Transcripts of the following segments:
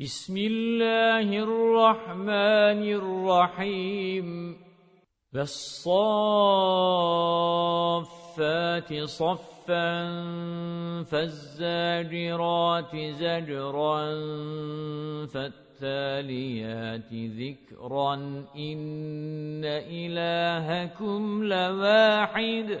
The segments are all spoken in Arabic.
بسم الله الرحمن الرحيم. فالصافات صفا فالزاجرات زجرا فالتاليات ذكرا. إن إلهكم لواحد.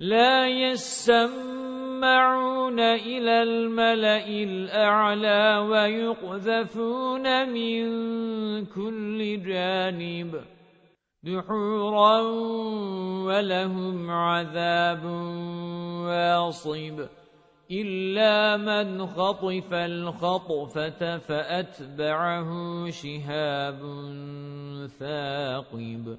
لا يسمعون إلى الملأ الأعلى ويقذفون من كل جانب دحورا ولهم عذاب واصب إلا من خطف الخطفة فأتبعه شهاب ثاقب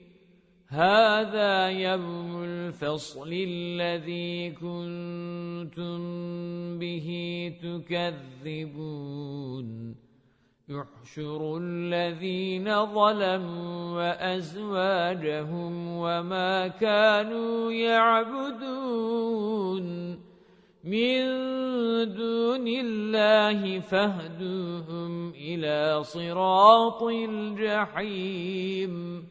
هَذَا يَوْمُ الْفَصْلِ الَّذِي كُنتُم بِهِ تُكَذِّبُونَ. يُحْشُرُ الَّذِينَ ظَلَمُوا وَأَزْوَاجَهُمْ وَمَا كَانُوا يَعْبُدُونَ. مِن دُونِ اللَّهِ فَاهْدُوهُمْ إِلَى صِرَاطِ الْجَحِيمِ.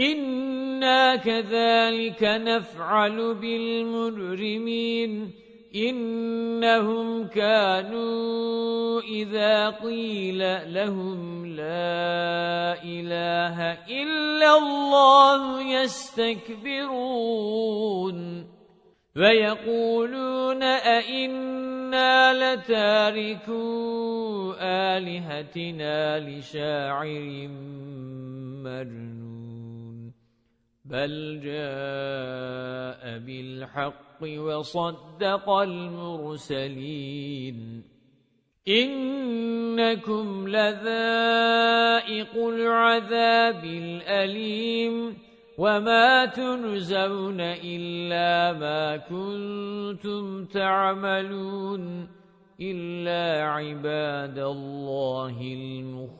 إِنَّا كَذَلِكَ نَفْعَلُ بِالْمُجْرِمِينَ إِنَّهُمْ كَانُوا إِذَا قِيلَ لَهُمْ لَا إِلَهَ إِلَّا اللَّهُ يَسْتَكْبِرُونَ وَيَقُولُونَ أَإِنَّا لَتَارِكُو آلِهَتِنَا لِشَاعِرٍ مجنون بل جاء بالحق وصدق المرسلين إنكم لذائق العذاب الأليم وما تنزون إلا ما كنتم تعملون إلا عباد الله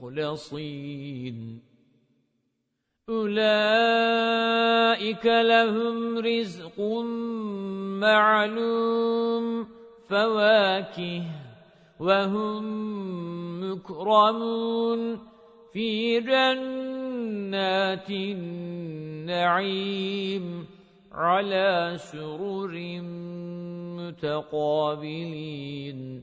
المخلصين أولئك لهم رزق معلوم فواكه وهم مكرمون. في جنات النعيم على سرر متقابلين.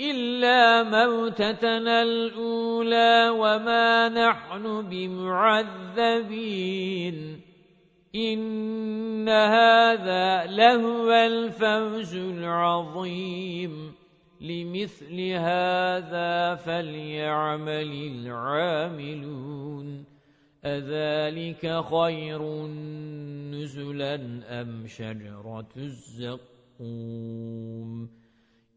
إلا موتتنا الأولى وما نحن بمعذبين إن هذا لهو الفوز العظيم لمثل هذا فليعمل العاملون أذلك خير نزلا أم شجرة الزقوم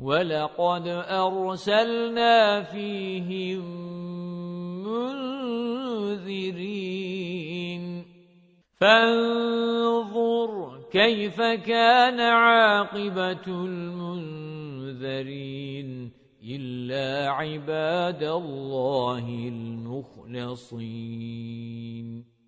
وَلَقَدْ أَرْسَلْنَا فِيهِمْ مُنذِرِينَ. فَانظُرْ كَيْفَ كَانَ عَاقِبَةُ الْمُنذَرِينَ. إِلَّا عِبَادَ اللَّهِ الْمُخْلَصِينَ.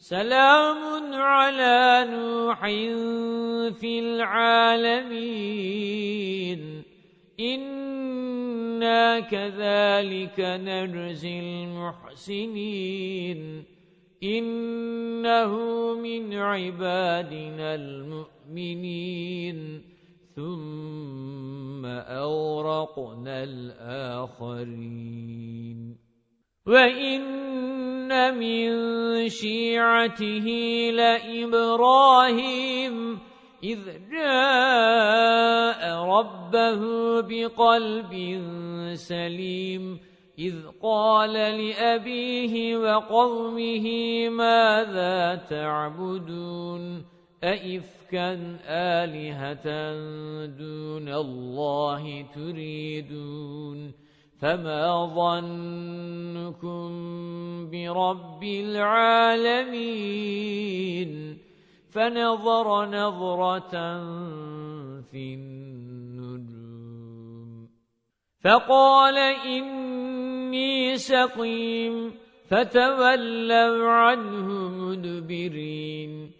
سلام على نوح في العالمين. إنا كذلك نجزي المحسنين. إنه من عبادنا المؤمنين. ثم أورقنا الآخرين. وَإِنَّ مِن شِيعَتِهِ لَإِبْرَاهِيمَ إِذْ جَاءَ رَبَّهُ بِقَلْبٍ سَلِيمٍ إِذْ قَالَ لِأَبِيهِ وَقَوْمِهِ مَاذَا تَعْبُدُونَ أَئِفْكًا آلِهَةً دُونَ اللَّهِ تُرِيدُونَ فَمَا ظَنُّكُمْ بِرَبِّ الْعَالَمِينَ فَنَظَرَ نَظْرَةً فِي النُّجُومِ فَقَالَ إِنِّي سَقِيمٌ فَتَوَلَّوْا عَنْهُ مُدْبِرِينَ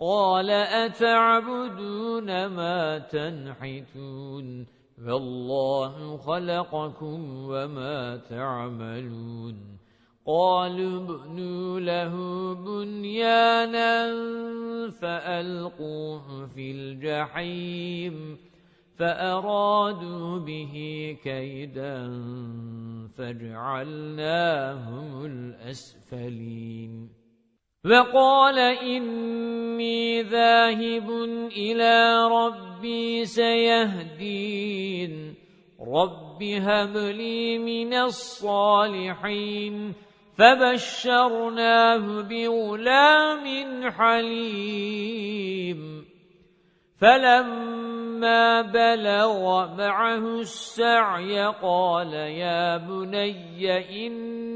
قَالَ أَتَعْبُدُونَ مَا تَنْحِتُونَ فَاللَّهُ خَلَقَكُمْ وَمَا تَعْمَلُونَ قَالُوا ابْنُوا لَهُ بُنْيَانًا فَأَلْقُوهُ فِي الْجَحِيمِ فَأَرَادُوا بِهِ كَيْدًا فَجَعَلْنَاهُمُ الْأَسْفَلِينَ وَقَالَ إِنِّي ذَاهِبٌ إِلَى رَبِّي سَيَهْدِينِ. رَبِّ هَبْ لِي مِنَ الصَّالِحِينَ. فَبَشَّرْنَاهُ بِغُلَامٍ حَلِيمٍ. فَلَمَّا بَلَغَ مَعَهُ السَّعْيَ قَالَ يَا بُنَيَّ إِنِّي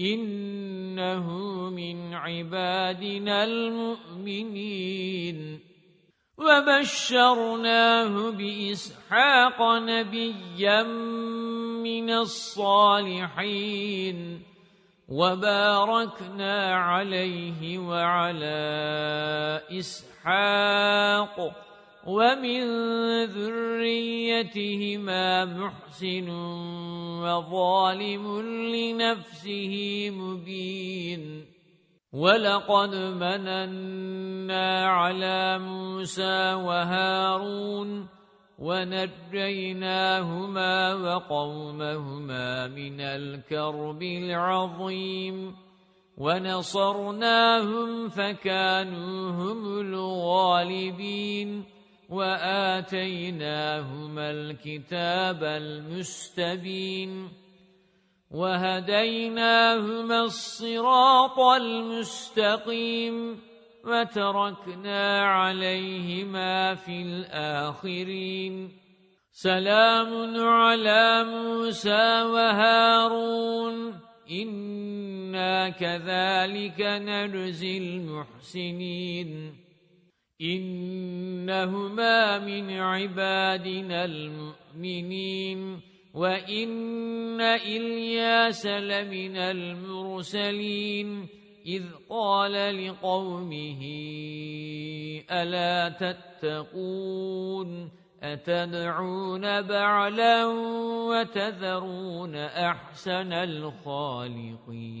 إِنَّهُ مِنْ عِبَادِنَا الْمُؤْمِنِينَ. وَبَشَّرْنَاهُ بِإِسْحَاقَ نَبِيًّا مِنَ الصَّالِحِينَ. وَبَارَكْنَا عَلَيْهِ وَعَلَى إِسْحَاقَ. وَمِن ذُرِّيَّتِهِمَا مُحْسِنٌ وَظَالِمٌ لِنَفْسِهِ مُبِينٌ. وَلَقَدْ مَنَنَّا عَلَى مُوسَى وَهَارُونَ ونجيناهما وقومهما من الكرب العظيم. ونصرناهم فكانوا هم الغالبين. وآتيناهما الكتاب المستبين وهديناهما الصراط المستقيم وتركنا عليهما في الآخرين سلام على موسى وهارون إنا كذلك نرزي المحسنين إنهما من عبادنا المؤمنين وَإِنَّ إِلْيَاسَ لَمِنَ الْمُرْسَلِينَ إِذْ قَالَ لِقَوْمِهِ أَلَا تَتَّقُونَ أَتَدْعُونَ بَعْلًا وَتَذَرُونَ أَحْسَنَ الْخَالِقِينَ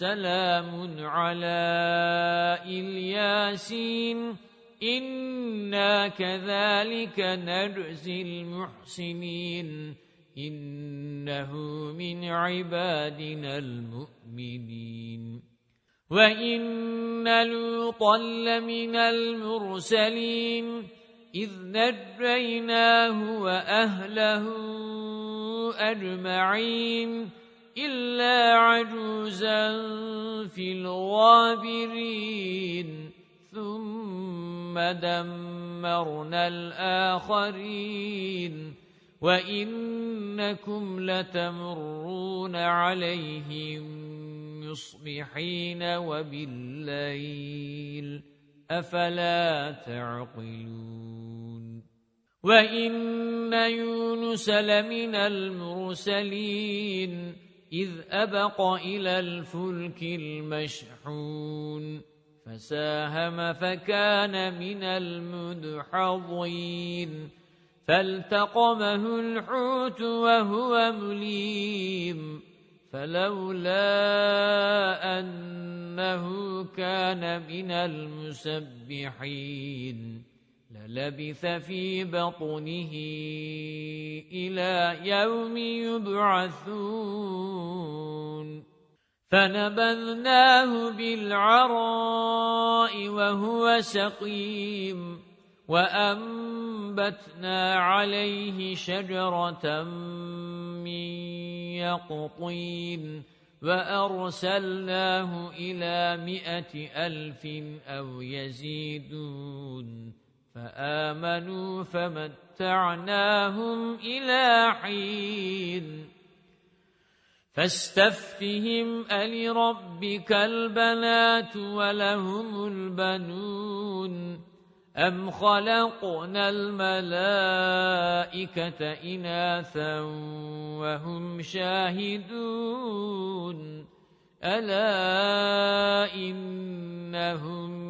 سَلَامٌ عَلَى الْيَاسِينَ. إِنَّا كَذَلِكَ نَجْزِي الْمُحْسِنِينَ. إِنَّهُ مِنْ عِبَادِنَا الْمُؤْمِنِينَ. وَإِنَّ لُوطًا لَمِنَ الْمُرْسَلِينَ. إِذْ نَجَّيْنَاهُ وَأَهْلَهُ أَجْمَعِينَ. إِلَّا عَجُوزًا فِي الْغَابِرِينَ. ثُمَّ دَمَّرْنَا الْآخَرِينَ. وَإِنَّكُمْ لَتَمُرُّونَ عَلَيْهِمْ مُصْبِحِينَ وَبِاللَّيْلِ. أَفَلَا تَعْقِلُونَ. وَإِنَّ يُونُسَ لَمِنَ الْمُرْسَلِينَ. إِذْ أَبَقَ إِلَى الْفُلْكِ الْمَشْحُونِ فَسَاهَمَ فَكَانَ مِنَ الْمُدْحَضِينَ فالتقمه الحوت وهو مليم فلولا أنه كان من المسبحين للبث في بطنه إلى يوم يبعثون. فنبذناه بالعراء وهو سقيم وَأَنبَتْنَا عَلَيْهِ شَجَرَةً مِّن يَقْطِينٍ وَأَرْسَلْنَاهُ إِلَى مِائَةِ أَلْفٍ أَوْ يَزِيدُونَ. فَآمَنُوا فَمَتَّعْنَاهُمْ إِلَى حِينٍ. فَاسْتَفْتِهِمْ أَلِرَبِّكَ الْبَنَاتُ وَلَهُمُ الْبَنُونَ. أَمْ خَلَقْنَا الْمَلَائِكَةَ إِنَاثًا وَهُمْ شَاهِدُونَ. أَلَا إِنَّهُمْ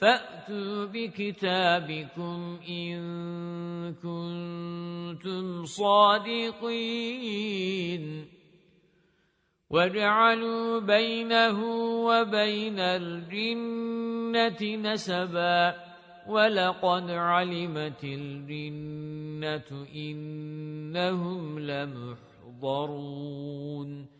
فَأْتُوا بِكِتَابِكُمْ إِن كُنتُمْ صَادِقِينَ. وَجَعَلُوا بَيْنَهُ وَبَيْنَ الْجِنَّةِ نَسَبًا. وَلَقَدْ عَلِمَتِ الْجِنَّةُ إِنَّهُمْ لَمُحْضَرُونَ.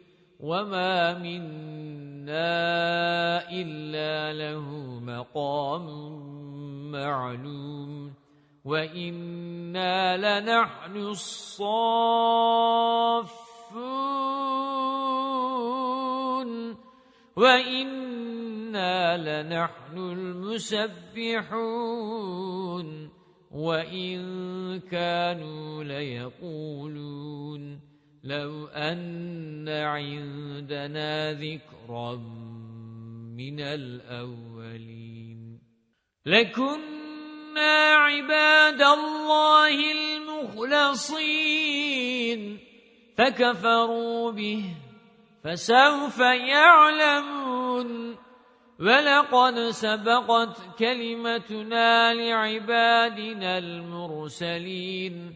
وَمَا مِنَّا إِلَّا لَهُ مَقَامٌ مَعْلُومٌ وَإِنَّا لَنَحْنُ الصَّافُّونَ وَإِنَّا لَنَحْنُ الْمُسَبِّحُونَ وَإِن كَانُوا لَيَقُولُونَ لَوْ أَنَّ عِندَنَا ذِكْرًا مِنَ الْأَوَّلِينَ لَكُنَّا عِبَادَ اللَّهِ الْمُخْلَصِينَ فَكَفَرُوا بِهِ فَسَوْفَ يَعْلَمُونَ وَلَقَدْ سَبَقَتْ كَلِمَتُنَا لِعِبَادِنَا الْمُرْسَلِينَ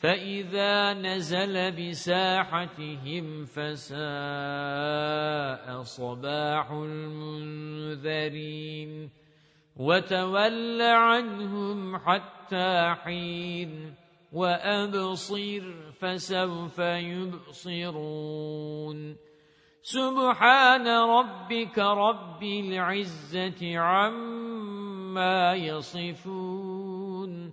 فَإِذَا نَزَلَ بِسَاحَتِهِمْ فَسَاءَ صَبَاحُ الْمُنذَرِينَ وَتَوَلَّ عَنْهُمْ حَتَّى حِينٍ وَأَبْصِرْ فَسَوْفَ يُبْصِرُونَ سُبْحَانَ رَبِّكَ رَبِّ الْعِزَّةِ عَمَّا يَصِفُونَ